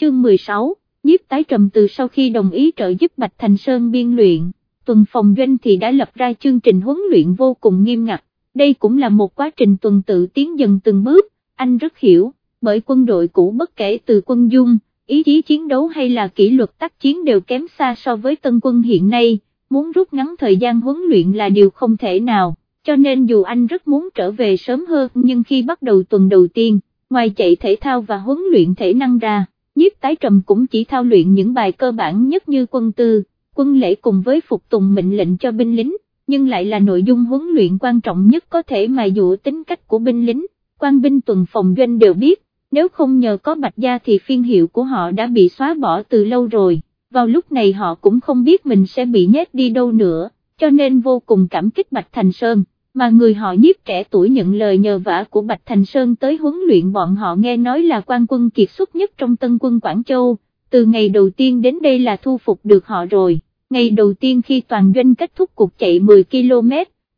chương 16, nhiếp tái trầm từ sau khi đồng ý trợ giúp Bạch Thành Sơn biên luyện, tuần phòng doanh thì đã lập ra chương trình huấn luyện vô cùng nghiêm ngặt, đây cũng là một quá trình tuần tự tiến dần từng bước, anh rất hiểu, bởi quân đội cũ bất kể từ quân dung, ý chí chiến đấu hay là kỷ luật tác chiến đều kém xa so với tân quân hiện nay, muốn rút ngắn thời gian huấn luyện là điều không thể nào, cho nên dù anh rất muốn trở về sớm hơn nhưng khi bắt đầu tuần đầu tiên, ngoài chạy thể thao và huấn luyện thể năng ra, nhiếp tái trầm cũng chỉ thao luyện những bài cơ bản nhất như quân tư, quân lễ cùng với phục tùng mệnh lệnh cho binh lính, nhưng lại là nội dung huấn luyện quan trọng nhất có thể mài dụ tính cách của binh lính, quan binh tuần phòng doanh đều biết, nếu không nhờ có bạch gia thì phiên hiệu của họ đã bị xóa bỏ từ lâu rồi, vào lúc này họ cũng không biết mình sẽ bị nhét đi đâu nữa, cho nên vô cùng cảm kích Bạch Thành Sơn, mà người họ nhiếp trẻ tuổi nhận lời nhờ vả của Bạch Thành Sơn tới huấn luyện bọn họ nghe nói là quan quân kiệt xuất nhất trong tân quân Quảng Châu, từ ngày đầu tiên đến đây là thu phục được họ rồi, ngày đầu tiên khi toàn doanh kết thúc cuộc chạy 10 km,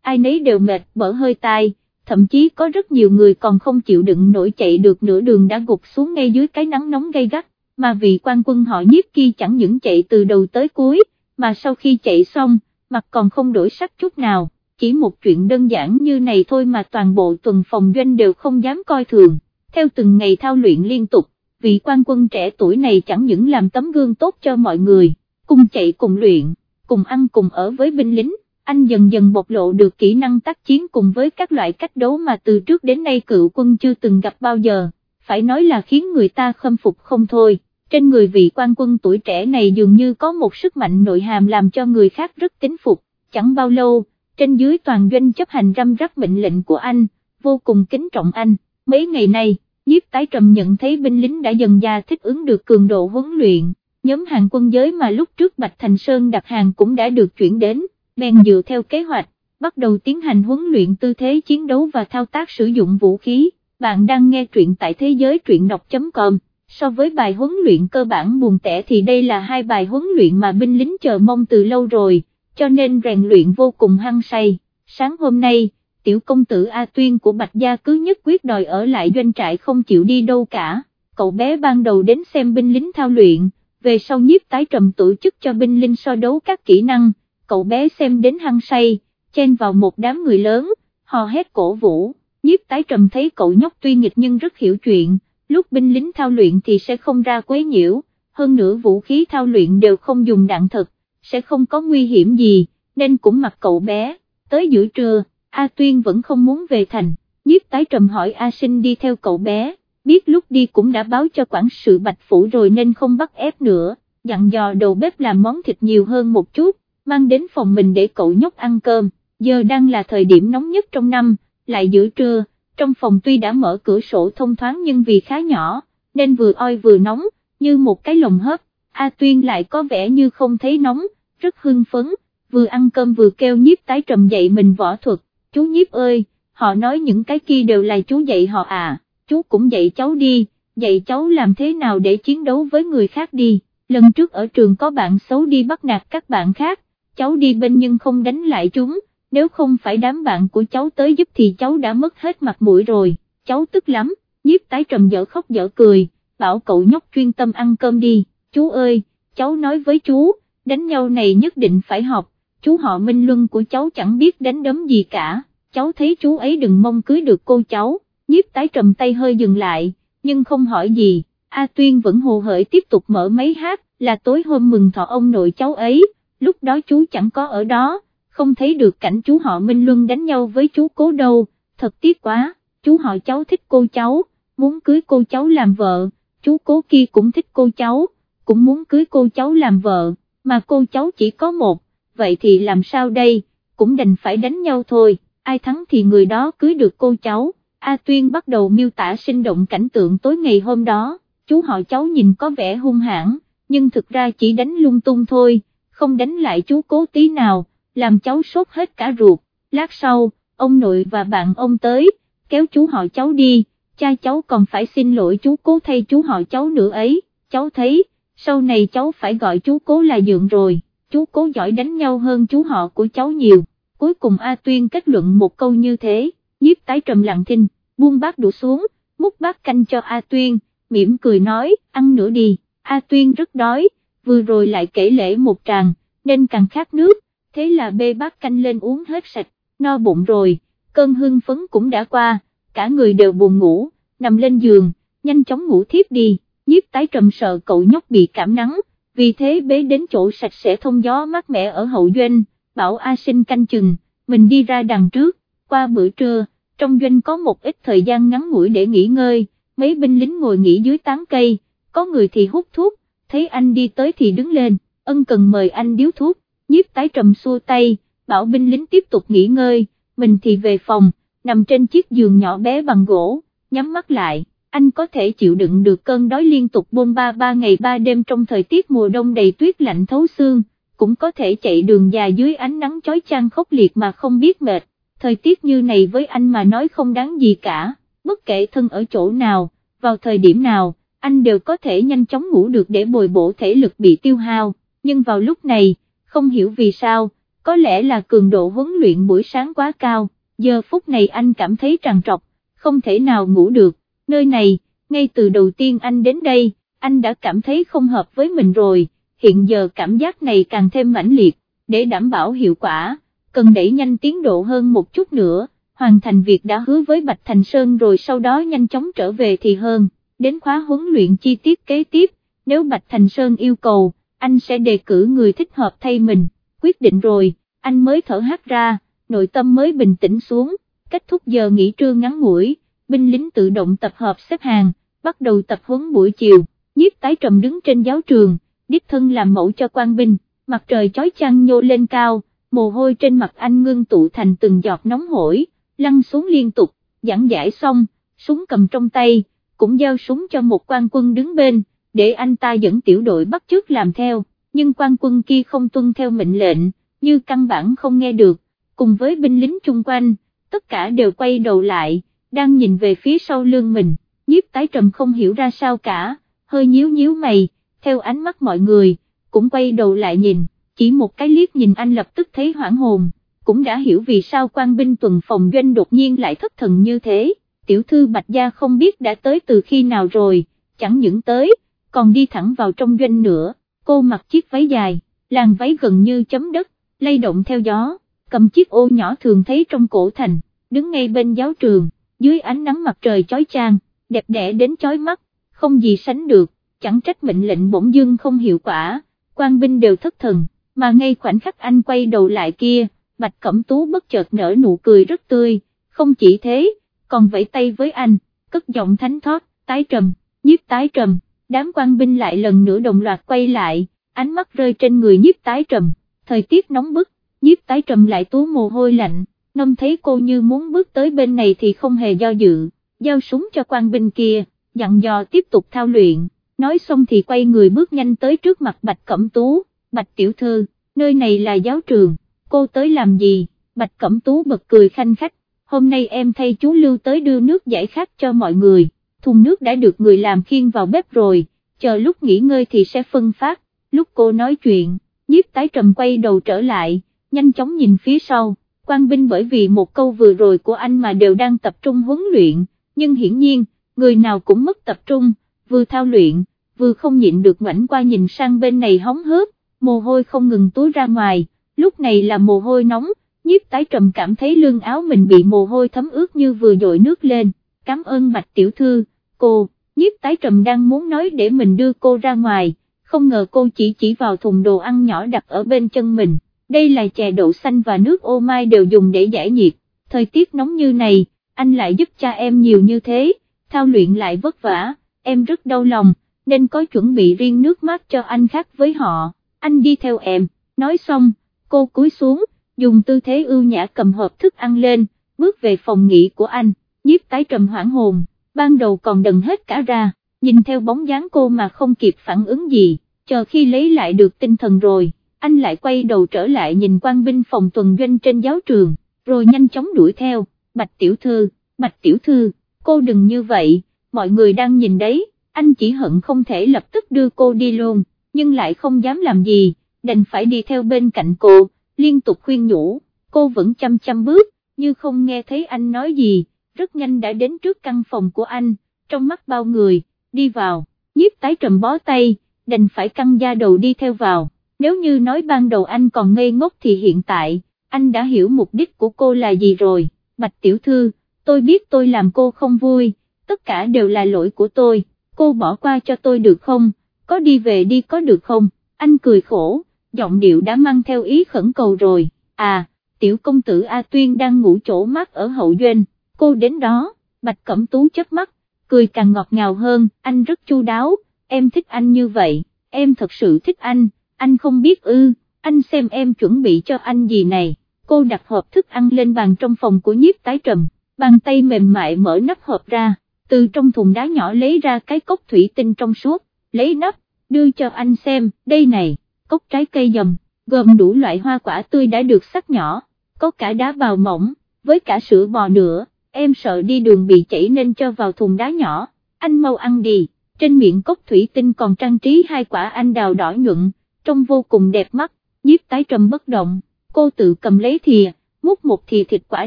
ai nấy đều mệt bở hơi tai. Thậm chí có rất nhiều người còn không chịu đựng nổi chạy được nửa đường đã gục xuống ngay dưới cái nắng nóng gay gắt, mà vị quan quân họ nhiếp kia chẳng những chạy từ đầu tới cuối, mà sau khi chạy xong, mặt còn không đổi sắc chút nào, chỉ một chuyện đơn giản như này thôi mà toàn bộ tuần phòng doanh đều không dám coi thường, theo từng ngày thao luyện liên tục, vị quan quân trẻ tuổi này chẳng những làm tấm gương tốt cho mọi người, cùng chạy cùng luyện, cùng ăn cùng ở với binh lính, anh dần dần bộc lộ được kỹ năng tác chiến cùng với các loại cách đấu mà từ trước đến nay cựu quân chưa từng gặp bao giờ, phải nói là khiến người ta khâm phục không thôi. Trên người vị quan quân tuổi trẻ này dường như có một sức mạnh nội hàm làm cho người khác rất kính phục, chẳng bao lâu, trên dưới toàn doanh chấp hành răm rắp mệnh lệnh của anh, vô cùng kính trọng anh, mấy ngày nay, nhiếp tái trầm nhận thấy binh lính đã dần già thích ứng được cường độ huấn luyện, nhóm hàng quân giới mà lúc trước Bạch Thành Sơn đặt hàng cũng đã được chuyển đến bèn dựa theo kế hoạch, bắt đầu tiến hành huấn luyện tư thế chiến đấu và thao tác sử dụng vũ khí. Bạn đang nghe truyện tại thế giới truyện đọc.com. So với bài huấn luyện cơ bản buồn tẻ thì đây là hai bài huấn luyện mà binh lính chờ mong từ lâu rồi, cho nên rèn luyện vô cùng hăng say. Sáng hôm nay, tiểu công tử A Tuyên của Bạch Gia cứ nhất quyết đòi ở lại doanh trại không chịu đi đâu cả. Cậu bé ban đầu đến xem binh lính thao luyện, về sau nhiếp tái trầm tổ chức cho binh lính so đấu các kỹ năng, cậu bé xem đến hăng say, chen vào một đám người lớn, hò hét cổ vũ, nhiếp tái trầm thấy cậu nhóc tuy nghịch nhưng rất hiểu chuyện, lúc binh lính thao luyện thì sẽ không ra quấy nhiễu, hơn nữa vũ khí thao luyện đều không dùng đạn thật, sẽ không có nguy hiểm gì, nên cũng mặc cậu bé, tới giữa trưa, A Tuyên vẫn không muốn về thành, nhiếp tái trầm hỏi A Sinh đi theo cậu bé, biết lúc đi cũng đã báo cho quản sự Bạch Phủ rồi nên không bắt ép nữa, dặn dò đầu bếp làm món thịt nhiều hơn một chút, mang đến phòng mình để cậu nhóc ăn cơm, giờ đang là thời điểm nóng nhất trong năm, lại giữa trưa, trong phòng tuy đã mở cửa sổ thông thoáng nhưng vì khá nhỏ, nên vừa oi vừa nóng, như một cái lồng hấp, A Tuyên lại có vẻ như không thấy nóng, rất hưng phấn, vừa ăn cơm vừa kêu nhiếp tái trầm dạy mình võ thuật, chú nhiếp ơi, họ nói những cái kia đều là chú dạy họ à, chú cũng dạy cháu đi, dạy cháu làm thế nào để chiến đấu với người khác đi, lần trước ở trường có bạn xấu đi bắt nạt các bạn khác, cháu đi bên nhưng không đánh lại chúng, nếu không phải đám bạn của cháu tới giúp thì cháu đã mất hết mặt mũi rồi, cháu tức lắm, nhiếp tái trầm dở khóc dở cười, bảo cậu nhóc chuyên tâm ăn cơm đi, chú ơi, cháu nói với chú, đánh nhau này nhất định phải học, chú họ Minh Luân của cháu chẳng biết đánh đấm gì cả, cháu thấy chú ấy đừng mong cưới được cô cháu, nhiếp tái trầm tay hơi dừng lại, nhưng không hỏi gì, A Tuyên vẫn hồ hởi tiếp tục mở máy hát, là tối hôm mừng thọ ông nội cháu ấy, lúc đó chú chẳng có ở đó, không thấy được cảnh chú họ Minh Luân đánh nhau với chú cố đâu, thật tiếc quá, chú họ cháu thích cô cháu, muốn cưới cô cháu làm vợ, chú cố kia cũng thích cô cháu, cũng muốn cưới cô cháu làm vợ, mà cô cháu chỉ có một, vậy thì làm sao đây, cũng đành phải đánh nhau thôi, ai thắng thì người đó cưới được cô cháu. A Tuyên bắt đầu miêu tả sinh động cảnh tượng tối ngày hôm đó, chú họ cháu nhìn có vẻ hung hãn, nhưng thực ra chỉ đánh lung tung thôi, không đánh lại chú cố tí nào, làm cháu sốt hết cả ruột, lát sau, ông nội và bạn ông tới, kéo chú họ cháu đi, cha cháu còn phải xin lỗi chú cố thay chú họ cháu nữa ấy, cháu thấy, sau này cháu phải gọi chú cố là dượng rồi, chú cố giỏi đánh nhau hơn chú họ của cháu nhiều, cuối cùng A Tuyên kết luận một câu như thế, nhiếp tái trầm lặng thinh, buông bát đũa xuống, múc bát canh cho A Tuyên, mỉm cười nói, ăn nữa đi, A Tuyên rất đói, vừa rồi lại kể lễ một tràng, nên càng khát nước, thế là bê bát canh lên uống hết sạch, no bụng rồi, cơn hưng phấn cũng đã qua, cả người đều buồn ngủ, nằm lên giường, nhanh chóng ngủ thiếp đi, nhiếp tái trầm sợ cậu nhóc bị cảm nắng, vì thế bế đến chỗ sạch sẽ thông gió mát mẻ ở hậu doanh, bảo A sinh canh chừng, mình đi ra đằng trước, qua bữa trưa, trong doanh có một ít thời gian ngắn ngủi để nghỉ ngơi, mấy binh lính ngồi nghỉ dưới tán cây, có người thì hút thuốc, thấy anh đi tới thì đứng lên, ân cần mời anh điếu thuốc, nhiếp tái trầm xua tay, bảo binh lính tiếp tục nghỉ ngơi, mình thì về phòng, nằm trên chiếc giường nhỏ bé bằng gỗ, nhắm mắt lại, anh có thể chịu đựng được cơn đói liên tục bôn ba ba ngày ba đêm trong thời tiết mùa đông đầy tuyết lạnh thấu xương, cũng có thể chạy đường dài dưới ánh nắng chói chang khốc liệt mà không biết mệt, thời tiết như này với anh mà nói không đáng gì cả, bất kể thân ở chỗ nào, vào thời điểm nào, anh đều có thể nhanh chóng ngủ được để bồi bổ thể lực bị tiêu hao, nhưng vào lúc này, không hiểu vì sao, có lẽ là cường độ huấn luyện buổi sáng quá cao, giờ phút này anh cảm thấy trằn trọc, không thể nào ngủ được, nơi này, ngay từ đầu tiên anh đến đây, anh đã cảm thấy không hợp với mình rồi, hiện giờ cảm giác này càng thêm mãnh liệt, để đảm bảo hiệu quả, cần đẩy nhanh tiến độ hơn một chút nữa, hoàn thành việc đã hứa với Bạch Thành Sơn rồi sau đó nhanh chóng trở về thì hơn, đến khóa huấn luyện chi tiết kế tiếp, nếu Bạch Thành Sơn yêu cầu, anh sẽ đề cử người thích hợp thay mình, quyết định rồi, anh mới thở hát ra, nội tâm mới bình tĩnh xuống, kết thúc giờ nghỉ trưa ngắn ngủi, binh lính tự động tập hợp xếp hàng, bắt đầu tập huấn buổi chiều, nhiếp tái trầm đứng trên giáo trường, đích thân làm mẫu cho quan binh, mặt trời chói chang nhô lên cao, mồ hôi trên mặt anh ngưng tụ thành từng giọt nóng hổi, lăn xuống liên tục, giảng giải xong, súng cầm trong tay, cũng giao súng cho một quan quân đứng bên, để anh ta dẫn tiểu đội bắt chước làm theo, nhưng quan quân kia không tuân theo mệnh lệnh, như căn bản không nghe được, cùng với binh lính chung quanh, tất cả đều quay đầu lại, đang nhìn về phía sau lưng mình, nhiếp tái trầm không hiểu ra sao cả, hơi nhíu nhíu mày, theo ánh mắt mọi người, cũng quay đầu lại nhìn, chỉ một cái liếc nhìn anh lập tức thấy hoảng hồn, cũng đã hiểu vì sao quan binh tuần phòng doanh đột nhiên lại thất thần như thế, tiểu thư Bạch Gia không biết đã tới từ khi nào rồi, chẳng những tới, còn đi thẳng vào trong doanh nữa, cô mặc chiếc váy dài, làn váy gần như chấm đất, lay động theo gió, cầm chiếc ô nhỏ thường thấy trong cổ thành, đứng ngay bên giáo trường, dưới ánh nắng mặt trời chói chang, đẹp đẽ đến chói mắt, không gì sánh được, chẳng trách mệnh lệnh bỗng dưng không hiệu quả, quan binh đều thất thần, mà ngay khoảnh khắc anh quay đầu lại kia, Bạch Cẩm Tú bất chợt nở nụ cười rất tươi, không chỉ thế, còn vẫy tay với anh, cất giọng thánh thót, tái trầm, nhiếp tái trầm, đám quan binh lại lần nữa đồng loạt quay lại, ánh mắt rơi trên người nhiếp tái trầm, thời tiết nóng bức, nhiếp tái trầm lại tú mồ hôi lạnh, nông thấy cô như muốn bước tới bên này thì không hề do dự, giao súng cho quan binh kia, dặn dò tiếp tục thao luyện, nói xong thì quay người bước nhanh tới trước mặt Bạch Cẩm Tú, Bạch Tiểu Thư, nơi này là giáo trường, cô tới làm gì, Bạch Cẩm Tú bật cười khanh khách, hôm nay em thay chú Lưu tới đưa nước giải khát cho mọi người, thùng nước đã được người làm khiên vào bếp rồi, chờ lúc nghỉ ngơi thì sẽ phân phát, lúc cô nói chuyện, nhiếp tái trầm quay đầu trở lại, nhanh chóng nhìn phía sau, quan binh bởi vì một câu vừa rồi của anh mà đều đang tập trung huấn luyện, nhưng hiển nhiên, người nào cũng mất tập trung, vừa thao luyện, vừa không nhịn được ngoảnh qua nhìn sang bên này hóng hớp, mồ hôi không ngừng túi ra ngoài, lúc này là mồ hôi nóng, nhiếp tái trầm cảm thấy lương áo mình bị mồ hôi thấm ướt như vừa dội nước lên, cảm ơn bạch tiểu thư, cô, nhiếp tái trầm đang muốn nói để mình đưa cô ra ngoài, không ngờ cô chỉ chỉ vào thùng đồ ăn nhỏ đặt ở bên chân mình, đây là chè đậu xanh và nước ô mai đều dùng để giải nhiệt, thời tiết nóng như này, anh lại giúp cha em nhiều như thế, thao luyện lại vất vả, em rất đau lòng, nên có chuẩn bị riêng nước mát cho anh khác với họ, anh đi theo em, nói xong, cô cúi xuống, dùng tư thế ưu nhã cầm hộp thức ăn lên, bước về phòng nghỉ của anh, nhiếp tái trầm hoảng hồn, ban đầu còn đần hết cả ra, nhìn theo bóng dáng cô mà không kịp phản ứng gì, chờ khi lấy lại được tinh thần rồi, anh lại quay đầu trở lại nhìn quan binh phòng tuần doanh trên giáo trường, rồi nhanh chóng đuổi theo, bạch tiểu thư, bạch tiểu thư, cô đừng như vậy, mọi người đang nhìn đấy, anh chỉ hận không thể lập tức đưa cô đi luôn, nhưng lại không dám làm gì, đành phải đi theo bên cạnh cô, liên tục khuyên nhủ, cô vẫn chăm chăm bước, như không nghe thấy anh nói gì, rất nhanh đã đến trước căn phòng của anh, trong mắt bao người, đi vào, nhiếp tái trầm bó tay, đành phải căng da đầu đi theo vào, nếu như nói ban đầu anh còn ngây ngốc thì hiện tại, anh đã hiểu mục đích của cô là gì rồi, Bạch Tiểu Thư, tôi biết tôi làm cô không vui, tất cả đều là lỗi của tôi, cô bỏ qua cho tôi được không, có đi về đi có được không, anh cười khổ, giọng điệu đã mang theo ý khẩn cầu rồi, à, tiểu công tử A Tuyên đang ngủ chỗ mắt ở hậu doanh, cô đến đó, Bạch Cẩm Tú chớp mắt, cười càng ngọt ngào hơn, anh rất chu đáo, em thích anh như vậy, em thật sự thích anh, anh không biết ư, anh xem em chuẩn bị cho anh gì này, cô đặt hộp thức ăn lên bàn trong phòng của nhiếp tái trầm, bàn tay mềm mại mở nắp hộp ra, từ trong thùng đá nhỏ lấy ra cái cốc thủy tinh trong suốt, lấy nắp, đưa cho anh xem, đây này, cốc trái cây dầm, gồm đủ loại hoa quả tươi đã được sắc nhỏ, có cả đá bào mỏng, với cả sữa bò nữa, em sợ đi đường bị chảy nên cho vào thùng đá nhỏ, anh mau ăn đi, trên miệng cốc thủy tinh còn trang trí hai quả anh đào đỏ nhuận, trông vô cùng đẹp mắt, nhiếp tái trầm bất động, cô tự cầm lấy thìa, múc một thìa thịt quả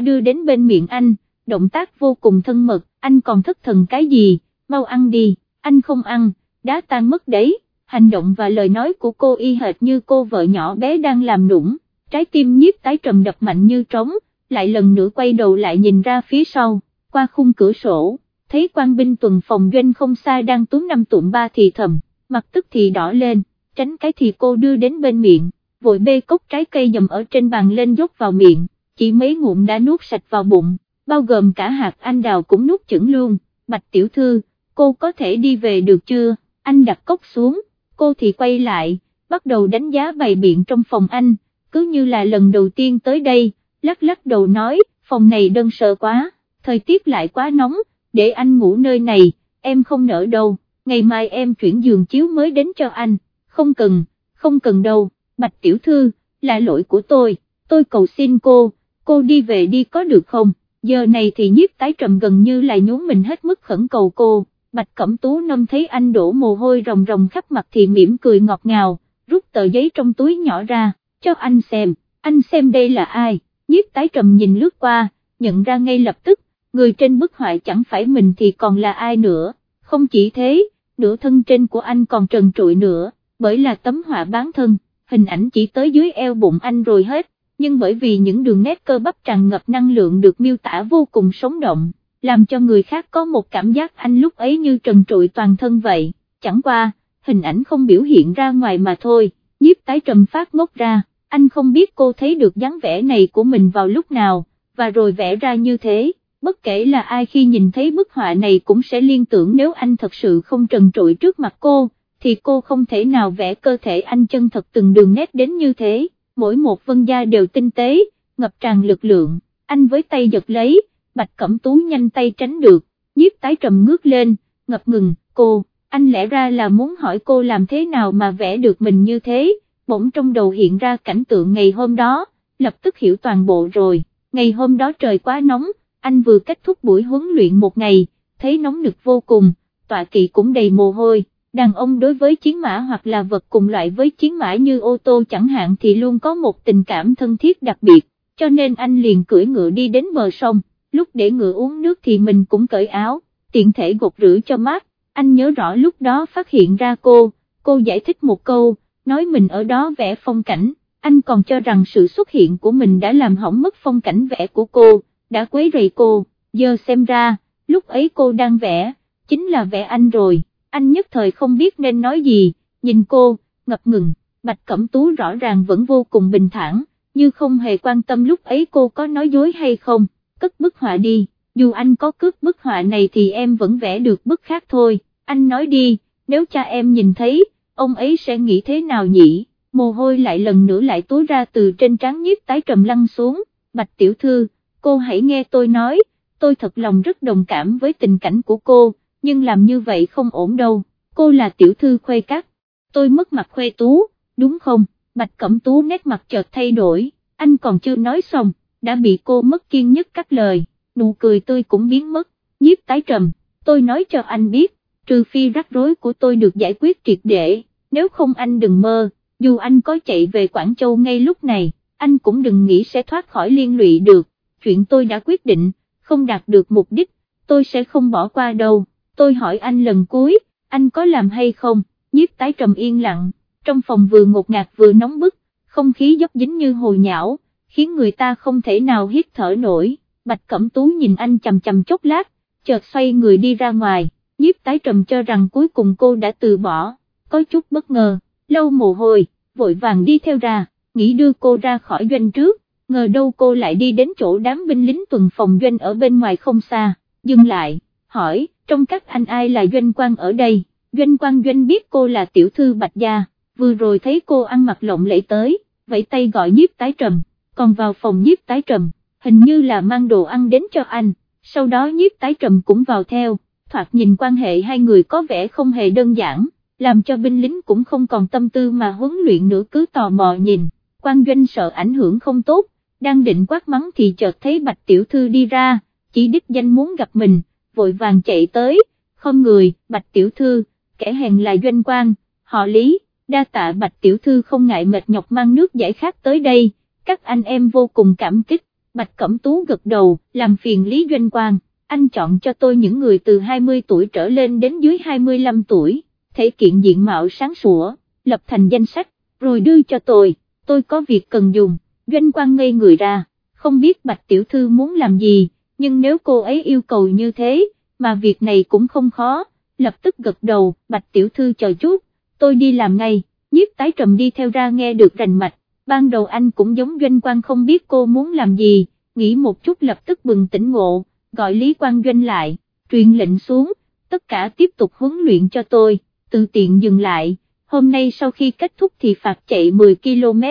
đưa đến bên miệng anh, động tác vô cùng thân mật, anh còn thất thần cái gì, mau ăn đi, anh không ăn, đá tan mất đấy, hành động và lời nói của cô y hệt như cô vợ nhỏ bé đang làm nũng, trái tim nhiếp tái trầm đập mạnh như trống, lại lần nữa quay đầu lại nhìn ra phía sau, qua khung cửa sổ, thấy quan binh tuần phòng doanh không xa đang túm năm tụm ba thì thầm, mặt tức thì đỏ lên, tránh cái thì cô đưa đến bên miệng, vội bê cốc trái cây dầm ở trên bàn lên dốc vào miệng, chỉ mấy ngụm đã nuốt sạch vào bụng, bao gồm cả hạt anh đào cũng nuốt chửng luôn, bạch tiểu thư, cô có thể đi về được chưa, anh đặt cốc xuống, cô thì quay lại, bắt đầu đánh giá bày biện trong phòng anh, cứ như là lần đầu tiên tới đây, lắc lắc đầu nói, phòng này đơn sơ quá, thời tiết lại quá nóng, để anh ngủ nơi này, em không nỡ đâu, ngày mai em chuyển giường chiếu mới đến cho anh, không cần, không cần đâu, bạch tiểu thư, là lỗi của tôi, tôi cầu xin cô, cô đi về đi có được không, giờ này thì nhiếp tái trầm gần như là nhún mình hết mức khẩn cầu cô, bạch cẩm tú nâm thấy anh đổ mồ hôi rồng rồng khắp mặt thì mỉm cười ngọt ngào, rút tờ giấy trong túi nhỏ ra, cho anh xem, anh xem đây là ai, nhiếp tái trầm nhìn lướt qua, nhận ra ngay lập tức, người trên bức họa chẳng phải mình thì còn là ai nữa, không chỉ thế, nửa thân trên của anh còn trần trụi nữa, bởi là tấm họa bán thân, hình ảnh chỉ tới dưới eo bụng anh rồi hết, nhưng bởi vì những đường nét cơ bắp tràn ngập năng lượng được miêu tả vô cùng sống động, làm cho người khác có một cảm giác anh lúc ấy như trần trụi toàn thân vậy, chẳng qua, hình ảnh không biểu hiện ra ngoài mà thôi, nhiếp tái trầm phát ngốc ra, anh không biết cô thấy được dáng vẻ này của mình vào lúc nào, và rồi vẽ ra như thế bất kể là ai khi nhìn thấy bức họa này cũng sẽ liên tưởng nếu anh thật sự không trần trụi trước mặt cô, thì cô không thể nào vẽ cơ thể anh chân thật từng đường nét đến như thế, mỗi một vân da đều tinh tế, ngập tràn lực lượng, anh với tay giật lấy, bạch cẩm tú nhanh tay tránh được, nhiếp tái trầm ngước lên, ngập ngừng, cô, anh lẽ ra là muốn hỏi cô làm thế nào mà vẽ được mình như thế, bỗng trong đầu hiện ra cảnh tượng ngày hôm đó, lập tức hiểu toàn bộ rồi, ngày hôm đó trời quá nóng, anh vừa kết thúc buổi huấn luyện một ngày, thấy nóng nực vô cùng, tọa kỵ cũng đầy mồ hôi, đàn ông đối với chiến mã hoặc là vật cùng loại với chiến mã như ô tô chẳng hạn thì luôn có một tình cảm thân thiết đặc biệt, cho nên anh liền cưỡi ngựa đi đến bờ sông, lúc để ngựa uống nước thì mình cũng cởi áo, tiện thể gột rửa cho mát, anh nhớ rõ lúc đó phát hiện ra cô, cô giải thích một câu, nói mình ở đó vẽ phong cảnh, anh còn cho rằng sự xuất hiện của mình đã làm hỏng mất phong cảnh vẽ của cô đã quấy rầy cô, giờ xem ra, lúc ấy cô đang vẽ, chính là vẽ anh rồi, anh nhất thời không biết nên nói gì, nhìn cô, ngập ngừng, Bạch Cẩm Tú rõ ràng vẫn vô cùng bình thản, như không hề quan tâm lúc ấy cô có nói dối hay không, cất bức họa đi, dù anh có cướp bức họa này thì em vẫn vẽ được bức khác thôi, anh nói đi, nếu cha em nhìn thấy, ông ấy sẽ nghĩ thế nào nhỉ, mồ hôi lại lần nữa lại túa ra từ trên trán nhiếp tái trầm lăn xuống, Bạch Tiểu Thư, cô hãy nghe tôi nói, tôi thật lòng rất đồng cảm với tình cảnh của cô, nhưng làm như vậy không ổn đâu, cô là tiểu thư khuê cắt, tôi mất mặt khuê tú, đúng không, bạch cẩm tú nét mặt chợt thay đổi, anh còn chưa nói xong, đã bị cô mất kiên nhất cắt lời, nụ cười tôi cũng biến mất, nhiếp tái trầm, tôi nói cho anh biết, trừ phi rắc rối của tôi được giải quyết triệt để, nếu không anh đừng mơ, dù anh có chạy về Quảng Châu ngay lúc này, anh cũng đừng nghĩ sẽ thoát khỏi liên lụy được. Chuyện tôi đã quyết định, không đạt được mục đích, tôi sẽ không bỏ qua đâu, tôi hỏi anh lần cuối, anh có làm hay không, nhiếp tái trầm yên lặng, trong phòng vừa ngột ngạt vừa nóng bức, không khí dốc dính như hồi nhão, khiến người ta không thể nào hít thở nổi, Bạch Cẩm Tú nhìn anh chầm chầm chốc lát, chợt xoay người đi ra ngoài, nhiếp tái trầm cho rằng cuối cùng cô đã từ bỏ, có chút bất ngờ, lâu mồ hôi, vội vàng đi theo ra, nghĩ đưa cô ra khỏi doanh trước, ngờ đâu cô lại đi đến chỗ đám binh lính tuần phòng doanh ở bên ngoài không xa, dừng lại, hỏi, trong các anh ai là doanh quan ở đây, doanh quan doanh biết cô là tiểu thư bạch gia, vừa rồi thấy cô ăn mặc lộng lẫy tới, vẫy tay gọi nhiếp tái trầm, còn vào phòng nhiếp tái trầm, hình như là mang đồ ăn đến cho anh, sau đó nhiếp tái trầm cũng vào theo, thoạt nhìn quan hệ hai người có vẻ không hề đơn giản, làm cho binh lính cũng không còn tâm tư mà huấn luyện nữa cứ tò mò nhìn, quan doanh sợ ảnh hưởng không tốt, đang định quát mắng thì chợt thấy bạch tiểu thư đi ra, chỉ đích danh muốn gặp mình, vội vàng chạy tới, không người, bạch tiểu thư, kẻ hèn là doanh quan, họ lý, đa tạ bạch tiểu thư không ngại mệt nhọc mang nước giải khát tới đây, các anh em vô cùng cảm kích, bạch cẩm tú gật đầu, làm phiền lý doanh quan, anh chọn cho tôi những người từ 20 tuổi trở lên đến dưới 25 tuổi, thể kiện diện mạo sáng sủa, lập thành danh sách, rồi đưa cho tôi, tôi có việc cần dùng doanh quan ngây người ra, không biết bạch tiểu thư muốn làm gì, nhưng nếu cô ấy yêu cầu như thế, mà việc này cũng không khó, lập tức gật đầu, bạch tiểu thư chờ chút, tôi đi làm ngay, nhiếp tái trầm đi theo ra nghe được rành mạch, ban đầu anh cũng giống doanh quan không biết cô muốn làm gì, nghĩ một chút lập tức bừng tỉnh ngộ, gọi Lý Quang Doanh lại, truyền lệnh xuống, tất cả tiếp tục huấn luyện cho tôi, tự tiện dừng lại, hôm nay sau khi kết thúc thì phạt chạy 10 km,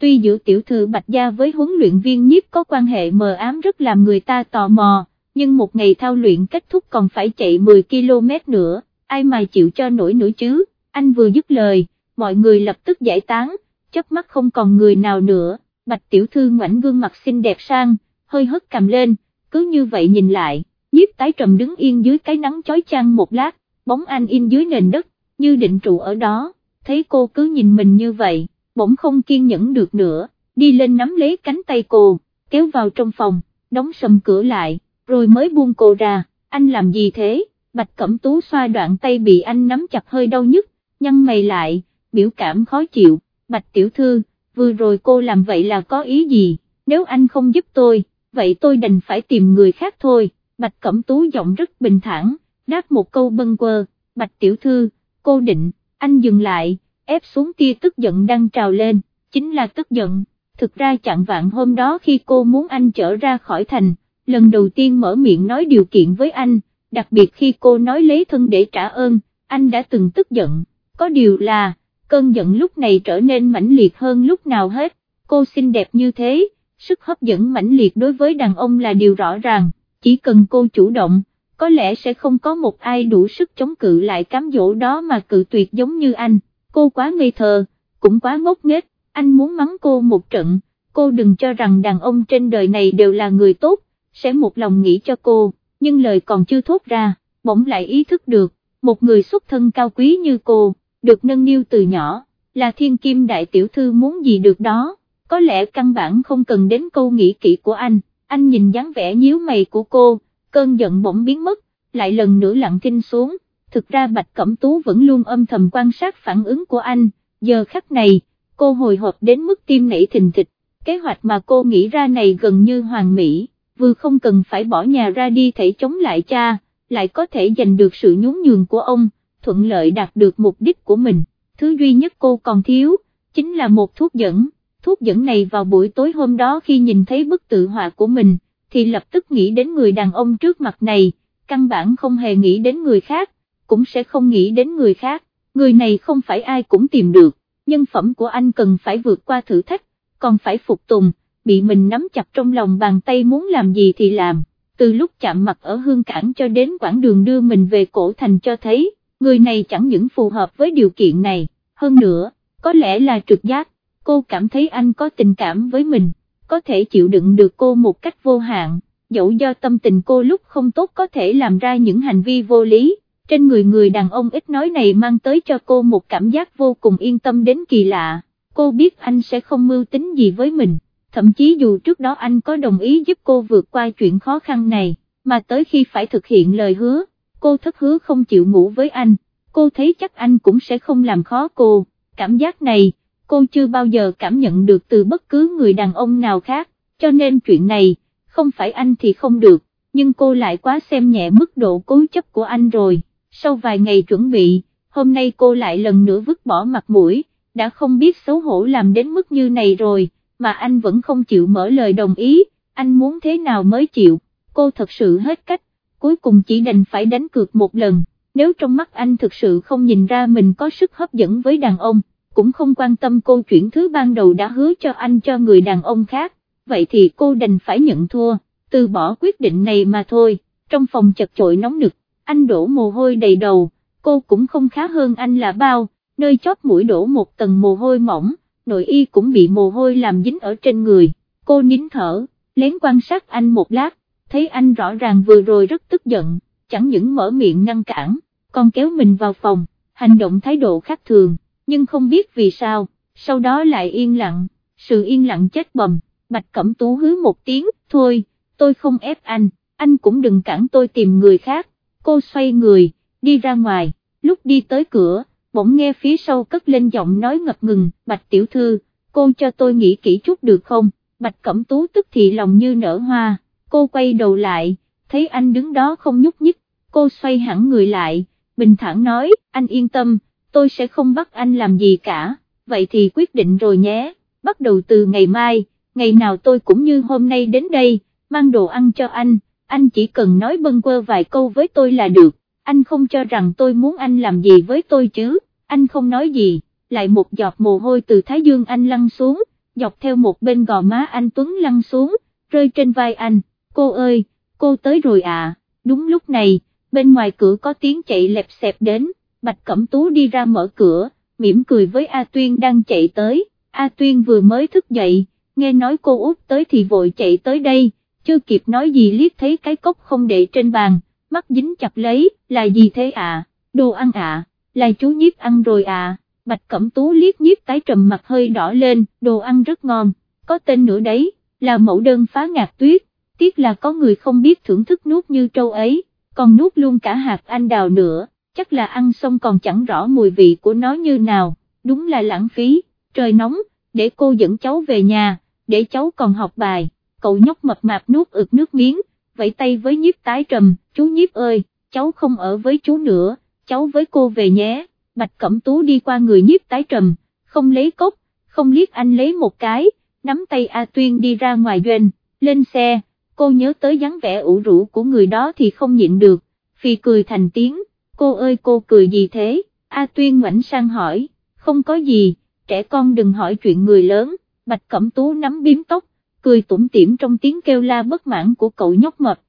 tuy giữa tiểu thư Bạch Gia với huấn luyện viên nhiếp có quan hệ mờ ám rất làm người ta tò mò, nhưng một ngày thao luyện kết thúc còn phải chạy 10 km nữa, ai mà chịu cho nổi nữa chứ, anh vừa dứt lời, mọi người lập tức giải tán, chớp mắt không còn người nào nữa, Bạch tiểu thư ngoảnh gương mặt xinh đẹp sang, hơi hất cầm lên, cứ như vậy nhìn lại, nhiếp tái trầm đứng yên dưới cái nắng chói chang một lát, bóng anh in dưới nền đất, như định trụ ở đó, thấy cô cứ nhìn mình như vậy bỗng không kiên nhẫn được nữa, đi lên nắm lấy cánh tay cô, kéo vào trong phòng, đóng sầm cửa lại, rồi mới buông cô ra, anh làm gì thế, bạch cẩm tú xoa đoạn tay bị anh nắm chặt hơi đau nhức, nhăn mày lại, biểu cảm khó chịu, bạch tiểu thư, vừa rồi cô làm vậy là có ý gì, nếu anh không giúp tôi, vậy tôi đành phải tìm người khác thôi, bạch cẩm tú giọng rất bình thản, đáp một câu bâng quơ, bạch tiểu thư, cô định, anh dừng lại, ép xuống tia tức giận đang trào lên, chính là tức giận, thực ra chặn vạn hôm đó khi cô muốn anh trở ra khỏi thành, lần đầu tiên mở miệng nói điều kiện với anh, đặc biệt khi cô nói lấy thân để trả ơn, anh đã từng tức giận, có điều là, cơn giận lúc này trở nên mãnh liệt hơn lúc nào hết, cô xinh đẹp như thế, sức hấp dẫn mãnh liệt đối với đàn ông là điều rõ ràng, chỉ cần cô chủ động, có lẽ sẽ không có một ai đủ sức chống cự lại cám dỗ đó mà cự tuyệt giống như anh cô quá ngây thơ, cũng quá ngốc nghếch, anh muốn mắng cô một trận, cô đừng cho rằng đàn ông trên đời này đều là người tốt, sẽ một lòng nghĩ cho cô, nhưng lời còn chưa thốt ra, bỗng lại ý thức được, một người xuất thân cao quý như cô, được nâng niu từ nhỏ, là thiên kim đại tiểu thư muốn gì được đó, có lẽ căn bản không cần đến câu nghĩ kỹ của anh, anh nhìn dáng vẻ nhíu mày của cô, cơn giận bỗng biến mất, lại lần nữa lặng thinh xuống thực ra Bạch Cẩm Tú vẫn luôn âm thầm quan sát phản ứng của anh, giờ khắc này, cô hồi hộp đến mức tim nảy thình thịch, kế hoạch mà cô nghĩ ra này gần như hoàn mỹ, vừa không cần phải bỏ nhà ra đi thể chống lại cha, lại có thể giành được sự nhún nhường của ông, thuận lợi đạt được mục đích của mình, thứ duy nhất cô còn thiếu, chính là một thuốc dẫn, thuốc dẫn này vào buổi tối hôm đó khi nhìn thấy bức tự họa của mình, thì lập tức nghĩ đến người đàn ông trước mặt này, căn bản không hề nghĩ đến người khác cũng sẽ không nghĩ đến người khác, người này không phải ai cũng tìm được, nhân phẩm của anh cần phải vượt qua thử thách, còn phải phục tùng, bị mình nắm chặt trong lòng bàn tay muốn làm gì thì làm, từ lúc chạm mặt ở hương cảng cho đến quãng đường đưa mình về cổ thành cho thấy, người này chẳng những phù hợp với điều kiện này, hơn nữa, có lẽ là trực giác, cô cảm thấy anh có tình cảm với mình, có thể chịu đựng được cô một cách vô hạn, dẫu do tâm tình cô lúc không tốt có thể làm ra những hành vi vô lý trên người người đàn ông ít nói này mang tới cho cô một cảm giác vô cùng yên tâm đến kỳ lạ, cô biết anh sẽ không mưu tính gì với mình, thậm chí dù trước đó anh có đồng ý giúp cô vượt qua chuyện khó khăn này, mà tới khi phải thực hiện lời hứa, cô thất hứa không chịu ngủ với anh, cô thấy chắc anh cũng sẽ không làm khó cô, cảm giác này, cô chưa bao giờ cảm nhận được từ bất cứ người đàn ông nào khác, cho nên chuyện này, không phải anh thì không được, nhưng cô lại quá xem nhẹ mức độ cố chấp của anh rồi, sau vài ngày chuẩn bị, hôm nay cô lại lần nữa vứt bỏ mặt mũi, đã không biết xấu hổ làm đến mức như này rồi, mà anh vẫn không chịu mở lời đồng ý, anh muốn thế nào mới chịu, cô thật sự hết cách, cuối cùng chỉ đành phải đánh cược một lần, nếu trong mắt anh thực sự không nhìn ra mình có sức hấp dẫn với đàn ông, cũng không quan tâm cô chuyển thứ ban đầu đã hứa cho anh cho người đàn ông khác, vậy thì cô đành phải nhận thua, từ bỏ quyết định này mà thôi, trong phòng chật chội nóng nực, anh đổ mồ hôi đầy đầu, cô cũng không khá hơn anh là bao, nơi chót mũi đổ một tầng mồ hôi mỏng, nội y cũng bị mồ hôi làm dính ở trên người, cô nín thở, lén quan sát anh một lát, thấy anh rõ ràng vừa rồi rất tức giận, chẳng những mở miệng ngăn cản, còn kéo mình vào phòng, hành động thái độ khác thường, nhưng không biết vì sao, sau đó lại yên lặng, sự yên lặng chết bầm, Bạch Cẩm Tú hứ một tiếng, thôi, tôi không ép anh, anh cũng đừng cản tôi tìm người khác, cô xoay người, đi ra ngoài, lúc đi tới cửa, bỗng nghe phía sau cất lên giọng nói ngập ngừng, Bạch Tiểu Thư, cô cho tôi nghĩ kỹ chút được không, Bạch Cẩm Tú tức thì lòng như nở hoa, cô quay đầu lại, thấy anh đứng đó không nhúc nhích, cô xoay hẳn người lại, bình thản nói, anh yên tâm, tôi sẽ không bắt anh làm gì cả, vậy thì quyết định rồi nhé, bắt đầu từ ngày mai, ngày nào tôi cũng như hôm nay đến đây, mang đồ ăn cho anh, anh chỉ cần nói bâng quơ vài câu với tôi là được, anh không cho rằng tôi muốn anh làm gì với tôi chứ, anh không nói gì, lại một giọt mồ hôi từ Thái Dương anh lăn xuống, dọc theo một bên gò má anh Tuấn lăn xuống, rơi trên vai anh, cô ơi, cô tới rồi à, đúng lúc này, bên ngoài cửa có tiếng chạy lẹp xẹp đến, Bạch Cẩm Tú đi ra mở cửa, mỉm cười với A Tuyên đang chạy tới, A Tuyên vừa mới thức dậy, nghe nói cô út tới thì vội chạy tới đây, chưa kịp nói gì liếc thấy cái cốc không để trên bàn, mắt dính chặt lấy, là gì thế à, đồ ăn à, là chú nhiếp ăn rồi à, Bạch Cẩm Tú liếc nhiếp tái trầm mặt hơi đỏ lên, đồ ăn rất ngon, có tên nữa đấy, là mẫu đơn phá ngạc tuyết, tiếc là có người không biết thưởng thức nuốt như trâu ấy, còn nuốt luôn cả hạt anh đào nữa, chắc là ăn xong còn chẳng rõ mùi vị của nó như nào, đúng là lãng phí, trời nóng, để cô dẫn cháu về nhà, để cháu còn học bài, cậu nhóc mập mạp nuốt ực nước miếng, vẫy tay với nhiếp tái trầm, chú nhiếp ơi, cháu không ở với chú nữa, cháu với cô về nhé, Bạch Cẩm Tú đi qua người nhiếp tái trầm, không lấy cốc, không liếc anh lấy một cái, nắm tay A Tuyên đi ra ngoài doanh, lên xe, cô nhớ tới dáng vẻ ủ rũ của người đó thì không nhịn được, phi cười thành tiếng, cô ơi cô cười gì thế, A Tuyên ngoảnh sang hỏi, không có gì, trẻ con đừng hỏi chuyện người lớn, Bạch Cẩm Tú nắm biếm tóc, cười tủm tỉm trong tiếng kêu la bất mãn của cậu nhóc mập,